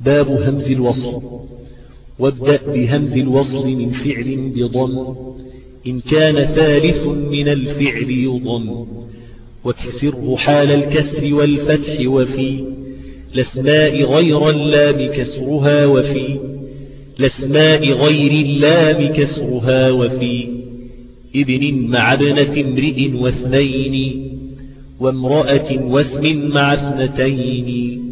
باب همز الوصل. وابدأ بهمز الوصل من فعل بضم. إن كان ثالث من الفعل يضم. واكسره حال الكسر والفتح وفي. لاسماء غير اللام كسرها وفي. لاسماء غير اللام كسرها وفي. ابن مع ابنة امرئ واثنين. وامرأة واسم مع اثنتين.